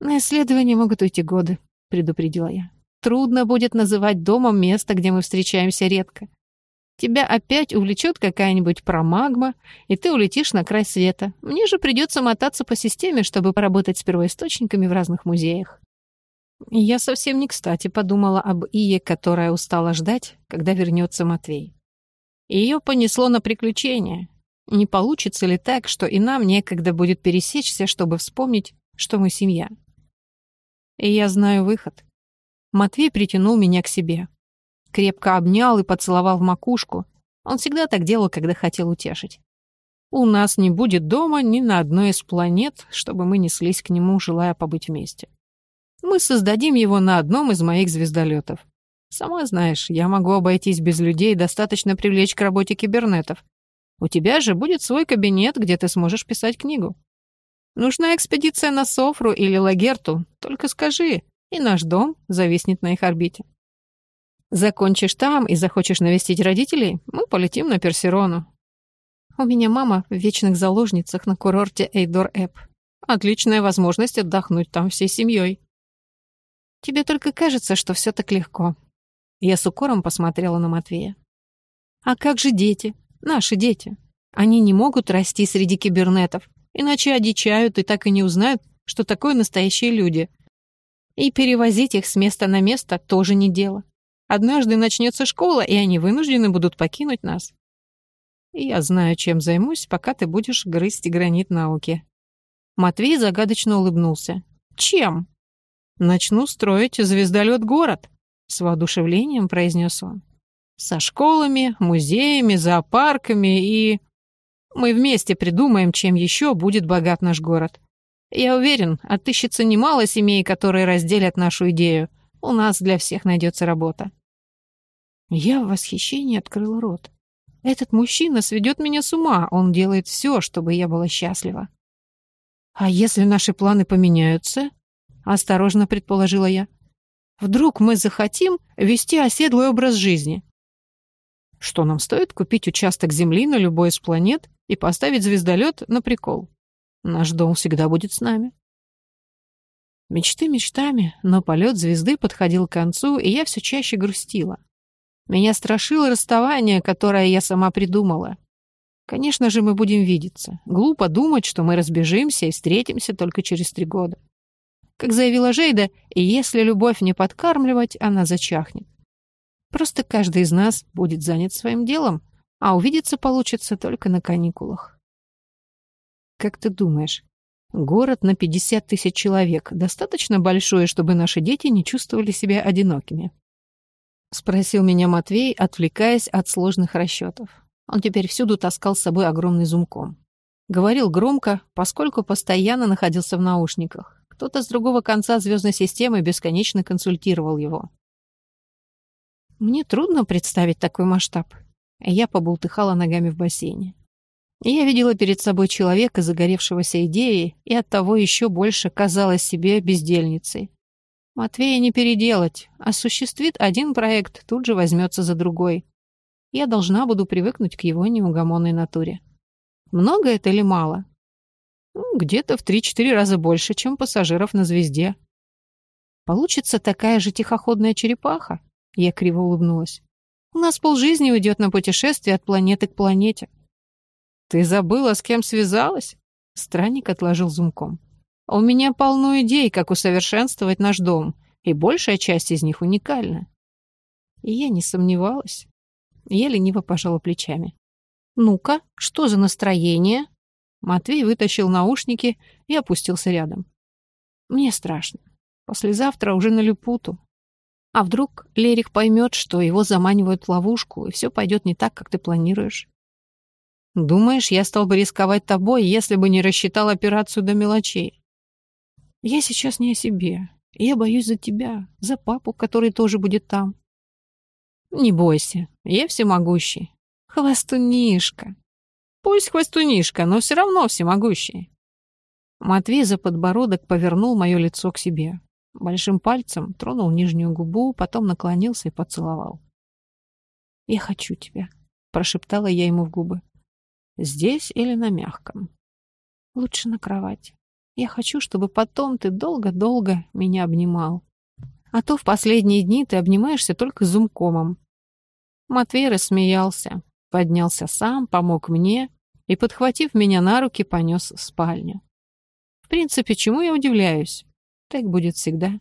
На исследование могут уйти годы, предупредила я. Трудно будет называть домом место, где мы встречаемся редко. Тебя опять увлечет какая-нибудь промагма, и ты улетишь на край света. Мне же придется мотаться по системе, чтобы поработать с первоисточниками в разных музеях. Я совсем не кстати подумала об Ие, которая устала ждать, когда вернется Матвей. Ее понесло на приключения. Не получится ли так, что и нам некогда будет пересечься, чтобы вспомнить, что мы семья? И я знаю выход. Матвей притянул меня к себе. Крепко обнял и поцеловал в макушку. Он всегда так делал, когда хотел утешить. У нас не будет дома ни на одной из планет, чтобы мы неслись к нему, желая побыть вместе. Мы создадим его на одном из моих звездолетов. Сама знаешь, я могу обойтись без людей, достаточно привлечь к работе кибернетов. У тебя же будет свой кабинет, где ты сможешь писать книгу. Нужна экспедиция на Софру или Лагерту, только скажи, и наш дом зависнет на их орбите. Закончишь там и захочешь навестить родителей, мы полетим на Персерону. У меня мама в вечных заложницах на курорте Эйдор-Эп. Отличная возможность отдохнуть там всей семьей. Тебе только кажется, что все так легко. Я с укором посмотрела на Матвея. А как же дети? Наши дети. Они не могут расти среди кибернетов, иначе одичают и так и не узнают, что такое настоящие люди. И перевозить их с места на место тоже не дело. Однажды начнется школа, и они вынуждены будут покинуть нас. И я знаю, чем займусь, пока ты будешь грызть гранит науки. Матвей загадочно улыбнулся. Чем? Начну строить звездолет-город, с воодушевлением произнес он. Со школами, музеями, зоопарками и... Мы вместе придумаем, чем еще будет богат наш город. Я уверен, отыщется немало семей, которые разделят нашу идею. У нас для всех найдется работа. Я в восхищении открыл рот. Этот мужчина сведет меня с ума, он делает все, чтобы я была счастлива. «А если наши планы поменяются?» — осторожно предположила я. «Вдруг мы захотим вести оседлый образ жизни?» Что нам стоит купить участок земли на любой из планет и поставить звездолет на прикол? Наш дом всегда будет с нами. Мечты мечтами, но полет звезды подходил к концу, и я все чаще грустила. Меня страшило расставание, которое я сама придумала. Конечно же, мы будем видеться. Глупо думать, что мы разбежимся и встретимся только через три года. Как заявила Жейда, если любовь не подкармливать, она зачахнет. Просто каждый из нас будет занят своим делом, а увидеться получится только на каникулах. Как ты думаешь, город на 50 тысяч человек достаточно большой, чтобы наши дети не чувствовали себя одинокими? — спросил меня Матвей, отвлекаясь от сложных расчетов. Он теперь всюду таскал с собой огромный зумком. Говорил громко, поскольку постоянно находился в наушниках. Кто-то с другого конца звездной системы бесконечно консультировал его. Мне трудно представить такой масштаб. Я побултыхала ногами в бассейне. Я видела перед собой человека, загоревшегося идеей, и оттого еще больше казалась себе бездельницей. Матвея не переделать. Осуществит один проект, тут же возьмется за другой. Я должна буду привыкнуть к его неугомонной натуре. Много это или мало? Ну, где-то в 3-4 раза больше, чем пассажиров на звезде. Получится такая же тихоходная черепаха? Я криво улыбнулась. У нас полжизни уйдет на путешествие от планеты к планете. Ты забыла, с кем связалась? Странник отложил зумком. У меня полно идей, как усовершенствовать наш дом, и большая часть из них уникальна. И я не сомневалась. Я лениво пожала плечами. «Ну-ка, что за настроение?» Матвей вытащил наушники и опустился рядом. «Мне страшно. Послезавтра уже на Люпуту. А вдруг Лерих поймет, что его заманивают в ловушку, и все пойдет не так, как ты планируешь? Думаешь, я стал бы рисковать тобой, если бы не рассчитал операцию до мелочей? Я сейчас не о себе. Я боюсь за тебя, за папу, который тоже будет там. Не бойся, я всемогущий. Хвостунишка. Пусть хвостунишка, но все равно всемогущий. Матвей за подбородок повернул мое лицо к себе. Большим пальцем тронул нижнюю губу, потом наклонился и поцеловал. «Я хочу тебя», — прошептала я ему в губы. «Здесь или на мягком?» «Лучше на кровати». Я хочу, чтобы потом ты долго-долго меня обнимал. А то в последние дни ты обнимаешься только зумкомом». Матвей рассмеялся, поднялся сам, помог мне и, подхватив меня на руки, понес в спальню. В принципе, чему я удивляюсь? Так будет всегда.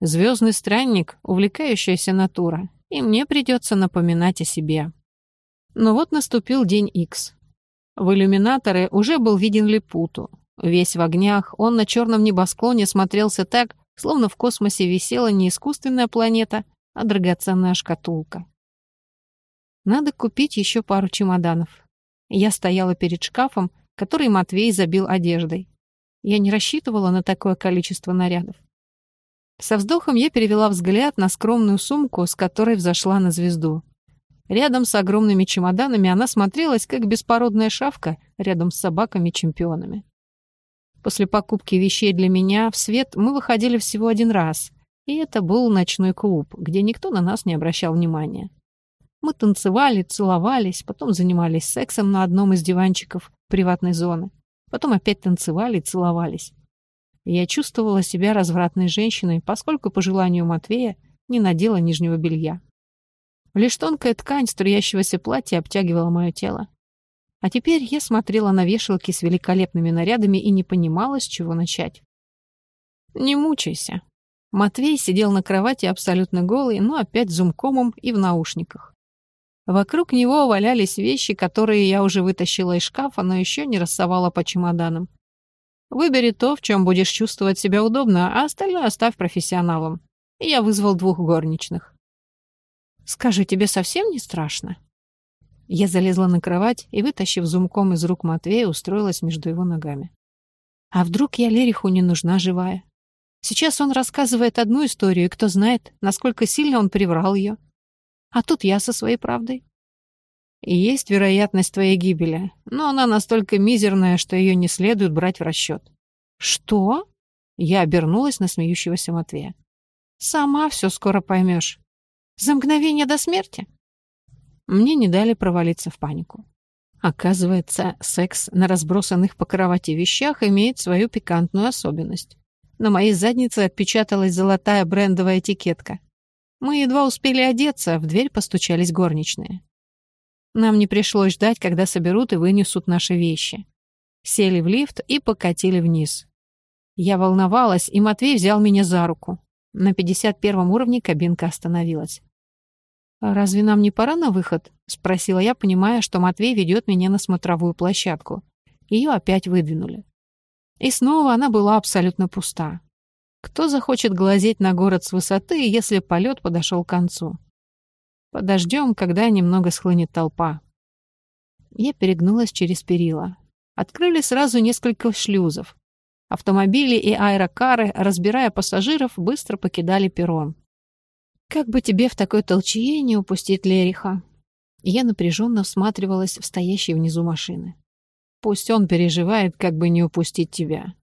Звездный странник — увлекающаяся натура, и мне придется напоминать о себе. Но вот наступил день Икс. В иллюминаторы уже был виден Лепуту. Весь в огнях, он на черном небосклоне смотрелся так, словно в космосе висела не искусственная планета, а драгоценная шкатулка. Надо купить еще пару чемоданов. Я стояла перед шкафом, который Матвей забил одеждой. Я не рассчитывала на такое количество нарядов. Со вздохом я перевела взгляд на скромную сумку, с которой взошла на звезду. Рядом с огромными чемоданами она смотрелась, как беспородная шавка рядом с собаками-чемпионами. После покупки вещей для меня в свет мы выходили всего один раз, и это был ночной клуб, где никто на нас не обращал внимания. Мы танцевали, целовались, потом занимались сексом на одном из диванчиков приватной зоны, потом опять танцевали и целовались. Я чувствовала себя развратной женщиной, поскольку по желанию Матвея не надела нижнего белья. Лишь тонкая ткань струящегося платья обтягивала мое тело. А теперь я смотрела на вешалки с великолепными нарядами и не понимала, с чего начать. «Не мучайся». Матвей сидел на кровати абсолютно голый, но опять зумкомом и в наушниках. Вокруг него валялись вещи, которые я уже вытащила из шкафа, но еще не рассовала по чемоданам. Выбери то, в чем будешь чувствовать себя удобно, а остальное оставь профессионалам. И я вызвал двух горничных. Скажи, тебе совсем не страшно? Я залезла на кровать и, вытащив зумком из рук Матвея, устроилась между его ногами. А вдруг я Лериху не нужна живая? Сейчас он рассказывает одну историю, и кто знает, насколько сильно он приврал ее. А тут я со своей правдой. И есть вероятность твоей гибели, но она настолько мизерная, что ее не следует брать в расчет. Что? Я обернулась на смеющегося Матвея. Сама все скоро поймешь. За мгновение до смерти? Мне не дали провалиться в панику. Оказывается, секс на разбросанных по кровати вещах имеет свою пикантную особенность. На моей заднице отпечаталась золотая брендовая этикетка. Мы едва успели одеться, в дверь постучались горничные. Нам не пришлось ждать, когда соберут и вынесут наши вещи. Сели в лифт и покатили вниз. Я волновалась, и Матвей взял меня за руку. На 51 уровне кабинка остановилась. «А «Разве нам не пора на выход?» — спросила я, понимая, что Матвей ведет меня на смотровую площадку. Ее опять выдвинули. И снова она была абсолютно пуста. Кто захочет глазеть на город с высоты, если полет подошел к концу? Подождем, когда немного схлынет толпа. Я перегнулась через перила. Открыли сразу несколько шлюзов. Автомобили и аэрокары, разбирая пассажиров, быстро покидали перрон. «Как бы тебе в такой толчее не упустить Лериха?» Я напряженно всматривалась в стоящие внизу машины. «Пусть он переживает, как бы не упустить тебя.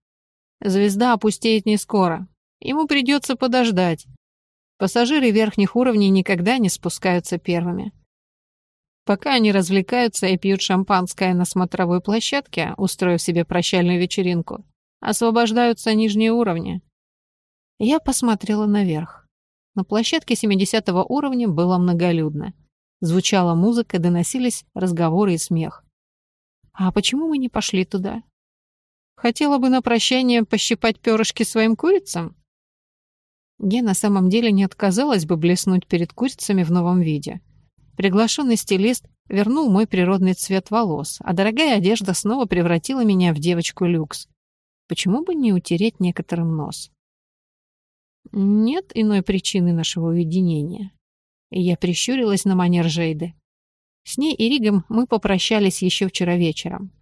Звезда опустеет не скоро. Ему придется подождать. Пассажиры верхних уровней никогда не спускаются первыми. Пока они развлекаются и пьют шампанское на смотровой площадке, устроив себе прощальную вечеринку, освобождаются нижние уровни. Я посмотрела наверх. На площадке 70 уровня было многолюдно. Звучала музыка, доносились разговоры и смех. А почему мы не пошли туда? Хотела бы на прощание пощипать перышки своим курицам? Я на самом деле не отказалась бы блеснуть перед курицами в новом виде. Приглашенный стилист вернул мой природный цвет волос, а дорогая одежда снова превратила меня в девочку люкс. Почему бы не утереть некоторым нос? Нет иной причины нашего уединения. Я прищурилась на манер Жейды. С ней и Ригом мы попрощались еще вчера вечером.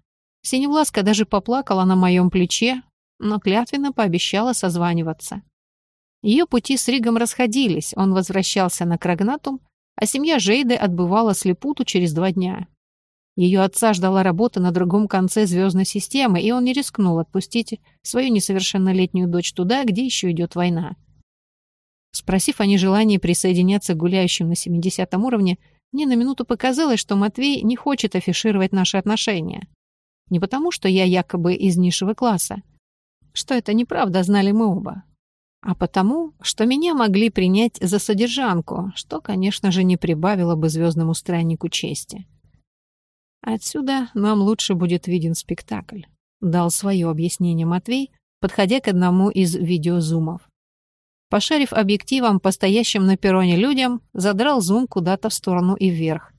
Синевласка даже поплакала на моем плече, но клятвенно пообещала созваниваться. Ее пути с Ригом расходились, он возвращался на Крагнатум, а семья Жейды отбывала с Лепуту через два дня. Ее отца ждала работа на другом конце звездной системы, и он не рискнул отпустить свою несовершеннолетнюю дочь туда, где еще идет война. Спросив о нежелании присоединяться к гуляющим на 70 уровне, мне на минуту показалось, что Матвей не хочет афишировать наши отношения. Не потому, что я якобы из низшего класса, что это неправда, знали мы оба. А потому, что меня могли принять за содержанку, что, конечно же, не прибавило бы звездному страннику чести. Отсюда нам лучше будет виден спектакль, дал свое объяснение Матвей, подходя к одному из видеозумов. Пошарив объективом по стоящим на перроне людям, задрал зум куда-то в сторону и вверх.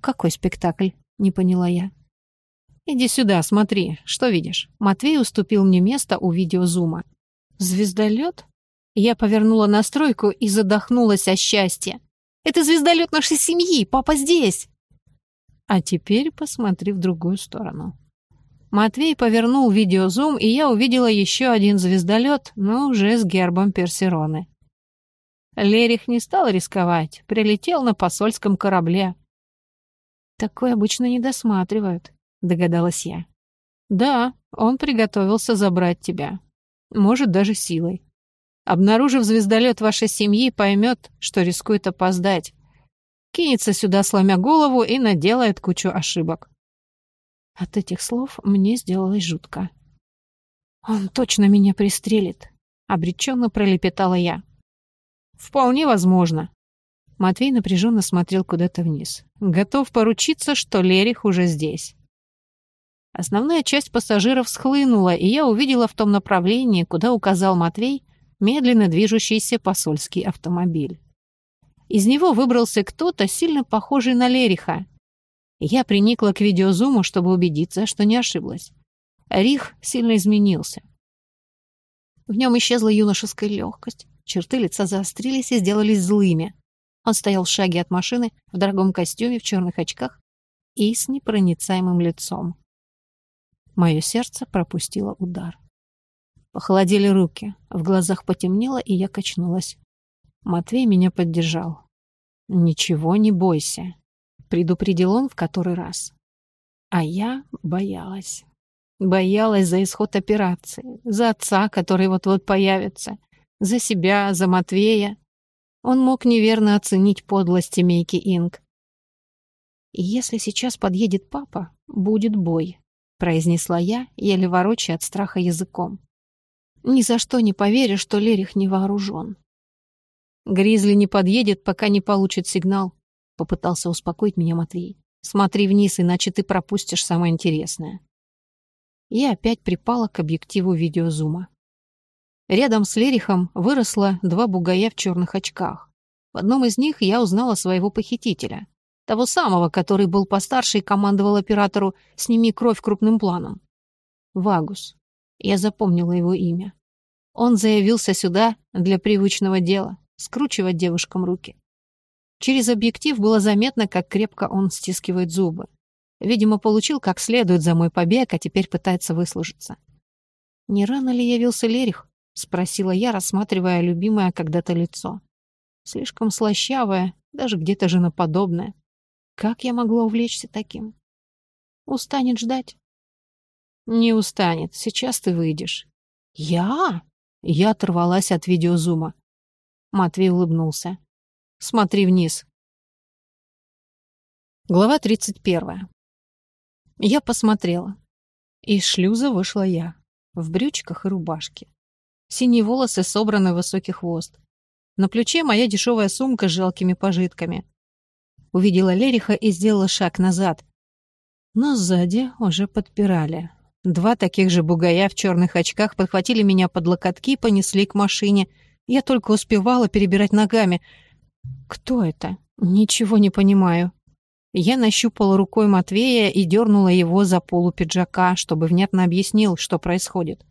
«Какой спектакль?» — не поняла я. «Иди сюда, смотри, что видишь?» Матвей уступил мне место у видеозума. «Звездолет?» Я повернула настройку и задохнулась от счастья. «Это звездолет нашей семьи! Папа здесь!» А теперь посмотри в другую сторону. Матвей повернул видеозум, и я увидела еще один звездолет, но уже с гербом Персероны. Лерих не стал рисковать, прилетел на посольском корабле. «Такое обычно не досматривают», — догадалась я. «Да, он приготовился забрать тебя. Может, даже силой. Обнаружив звездолет вашей семьи, поймет, что рискует опоздать. Кинется сюда, сломя голову, и наделает кучу ошибок. От этих слов мне сделалось жутко. «Он точно меня пристрелит», — обреченно пролепетала я. «Вполне возможно». Матвей напряженно смотрел куда-то вниз. Готов поручиться, что Лерих уже здесь. Основная часть пассажиров схлынула, и я увидела в том направлении, куда указал Матвей, медленно движущийся посольский автомобиль. Из него выбрался кто-то, сильно похожий на Лериха, я приникла к видеозуму, чтобы убедиться, что не ошиблась. Рих сильно изменился. В нем исчезла юношеская легкость. Черты лица заострились и сделались злыми. Он стоял в шаге от машины, в дорогом костюме, в черных очках и с непроницаемым лицом. Мое сердце пропустило удар. Похолодели руки, в глазах потемнело, и я качнулась. Матвей меня поддержал. «Ничего не бойся предупредил он в который раз. А я боялась. Боялась за исход операции, за отца, который вот-вот появится, за себя, за Матвея. Он мог неверно оценить подлость семейки Инг. «И если сейчас подъедет папа, будет бой», — произнесла я, еле ворочая от страха языком. «Ни за что не поверю, что Лерих не вооружен». Гризли не подъедет, пока не получит сигнал. Попытался успокоить меня Матвей. Смотри вниз, иначе ты пропустишь самое интересное. Я опять припала к объективу видеозума. Рядом с Лерихом выросло два бугая в черных очках. В одном из них я узнала своего похитителя. Того самого, который был постарше и командовал оператору «Сними кровь крупным планом». Вагус. Я запомнила его имя. Он заявился сюда для привычного дела — скручивать девушкам руки. Через объектив было заметно, как крепко он стискивает зубы. Видимо, получил как следует за мой побег, а теперь пытается выслужиться. «Не рано ли явился Лерих?» — спросила я, рассматривая любимое когда-то лицо. Слишком слащавое, даже где-то женоподобное. Как я могла увлечься таким? Устанет ждать? Не устанет. Сейчас ты выйдешь. Я? Я оторвалась от видеозума. Матвей улыбнулся. Смотри вниз. Глава 31. Я посмотрела. Из шлюза вышла я. В брючках и рубашке. Синие волосы собраны в высокий хвост. На плече моя дешевая сумка с жалкими пожитками. Увидела Лериха и сделала шаг назад. Но сзади уже подпирали. Два таких же бугая в черных очках подхватили меня под локотки и понесли к машине. Я только успевала перебирать ногами — «Кто это? Ничего не понимаю». Я нащупала рукой Матвея и дернула его за полу пиджака, чтобы внятно объяснил, что происходит.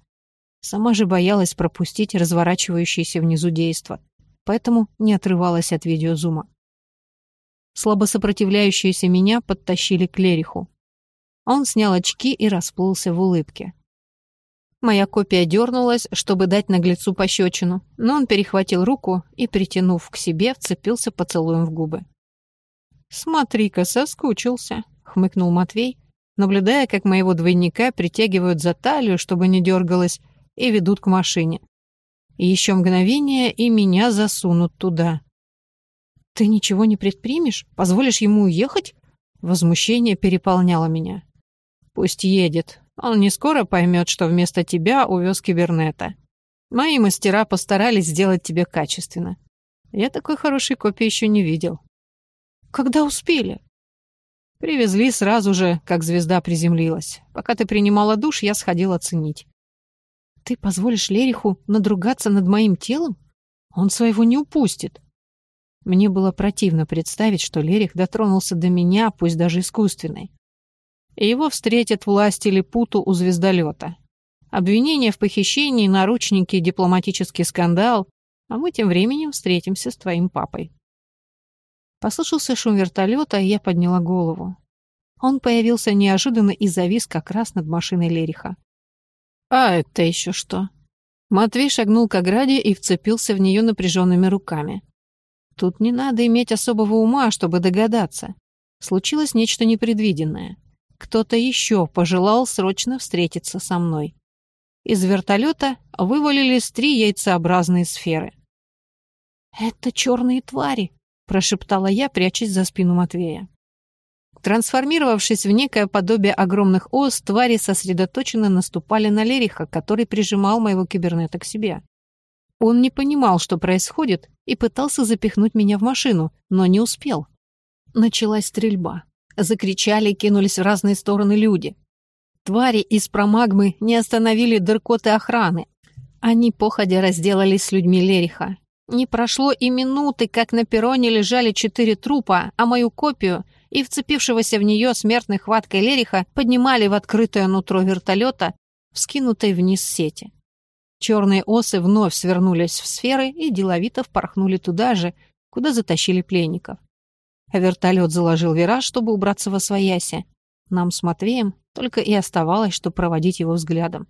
Сама же боялась пропустить разворачивающееся внизу действо, поэтому не отрывалась от видеозума. Слабо сопротивляющиеся меня подтащили к Лериху. Он снял очки и расплылся в улыбке. Моя копия дернулась, чтобы дать наглецу пощечину, но он перехватил руку и, притянув к себе, вцепился поцелуем в губы. «Смотри-ка, соскучился», — хмыкнул Матвей, наблюдая, как моего двойника притягивают за талию, чтобы не дергалась, и ведут к машине. Еще мгновение, и меня засунут туда. «Ты ничего не предпримешь? Позволишь ему уехать?» Возмущение переполняло меня. «Пусть едет», Он не скоро поймет, что вместо тебя увез кибернета. Мои мастера постарались сделать тебе качественно. Я такой хорошей копии еще не видел. Когда успели? Привезли сразу же, как звезда приземлилась. Пока ты принимала душ, я сходил оценить. Ты позволишь Лериху надругаться над моим телом? Он своего не упустит. Мне было противно представить, что Лерих дотронулся до меня, пусть даже искусственной. И его встретят власти Липуту у звездолета. Обвинение в похищении, наручники, дипломатический скандал, а мы тем временем встретимся с твоим папой. Послышался шум вертолета, и я подняла голову. Он появился неожиданно и завис как раз над машиной Лериха. «А это еще что?» Матвей шагнул к ограде и вцепился в нее напряженными руками. Тут не надо иметь особого ума, чтобы догадаться. Случилось нечто непредвиденное. Кто-то еще пожелал срочно встретиться со мной. Из вертолета вывалились три яйцеобразные сферы. «Это черные твари», — прошептала я, прячась за спину Матвея. Трансформировавшись в некое подобие огромных ос, твари сосредоточенно наступали на Лериха, который прижимал моего кибернета к себе. Он не понимал, что происходит, и пытался запихнуть меня в машину, но не успел. Началась стрельба. Закричали и кинулись в разные стороны люди. Твари из промагмы не остановили дыркоты охраны. Они походя разделались с людьми Лериха. Не прошло и минуты, как на перроне лежали четыре трупа, а мою копию и вцепившегося в нее смертной хваткой Лериха поднимали в открытое нутро вертолета, вскинутой вниз сети. Черные осы вновь свернулись в сферы и деловито впорхнули туда же, куда затащили пленников. А вертолет заложил вираж, чтобы убраться во свояси. Нам с Матвеем только и оставалось, что проводить его взглядом.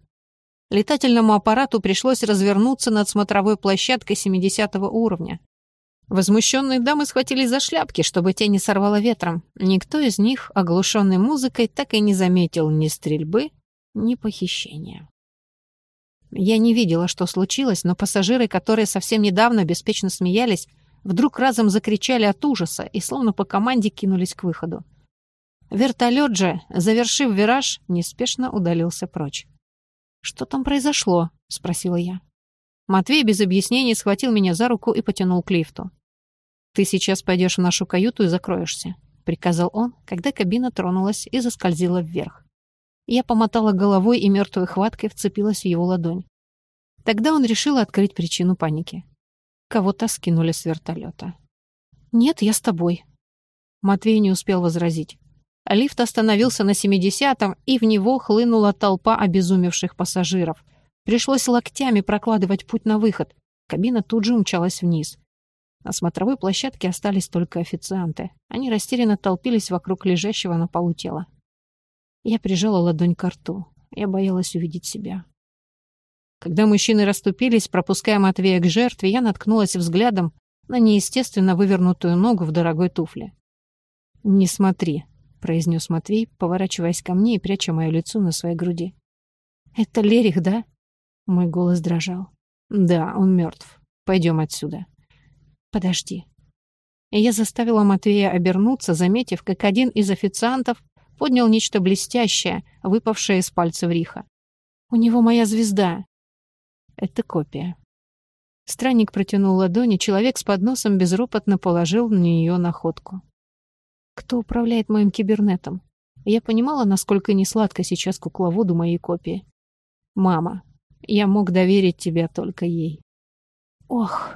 Летательному аппарату пришлось развернуться над смотровой площадкой 70 уровня. Возмущенные дамы схватились за шляпки, чтобы те не сорвало ветром. Никто из них, оглушенный музыкой, так и не заметил ни стрельбы, ни похищения. Я не видела, что случилось, но пассажиры, которые совсем недавно беспечно смеялись, вдруг разом закричали от ужаса и словно по команде кинулись к выходу. Вертолет же, завершив вираж, неспешно удалился прочь. «Что там произошло?» — спросила я. Матвей без объяснений схватил меня за руку и потянул к лифту. «Ты сейчас пойдешь в нашу каюту и закроешься», — приказал он, когда кабина тронулась и заскользила вверх. Я помотала головой и мертвой хваткой вцепилась в его ладонь. Тогда он решил открыть причину паники. Кого-то скинули с вертолета. «Нет, я с тобой». Матвей не успел возразить. Лифт остановился на 70-м, и в него хлынула толпа обезумевших пассажиров. Пришлось локтями прокладывать путь на выход. Кабина тут же умчалась вниз. На смотровой площадке остались только официанты. Они растерянно толпились вокруг лежащего на полу тела. Я прижала ладонь к рту. Я боялась увидеть себя. Когда мужчины расступились, пропуская Матвея к жертве, я наткнулась взглядом на неестественно вывернутую ногу в дорогой туфле. «Не смотри», произнес Матвей, поворачиваясь ко мне и пряча мое лицо на своей груди. «Это Лерих, да?» Мой голос дрожал. «Да, он мертв. Пойдем отсюда». «Подожди». Я заставила Матвея обернуться, заметив, как один из официантов поднял нечто блестящее, выпавшее из пальцев Риха. «У него моя звезда». «Это копия». Странник протянул ладони, человек с подносом безропотно положил на нее находку. Кто управляет моим кибернетом? Я понимала, насколько несладко сейчас кукловоду моей копии. Мама, я мог доверить тебя только ей. Ох.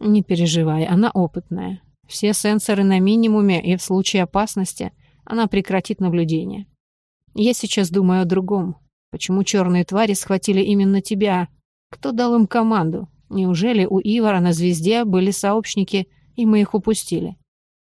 Не переживай, она опытная. Все сенсоры на минимуме, и в случае опасности она прекратит наблюдение. Я сейчас думаю о другом. Почему черные твари схватили именно тебя? Кто дал им команду? Неужели у Ивара на звезде были сообщники, и мы их упустили?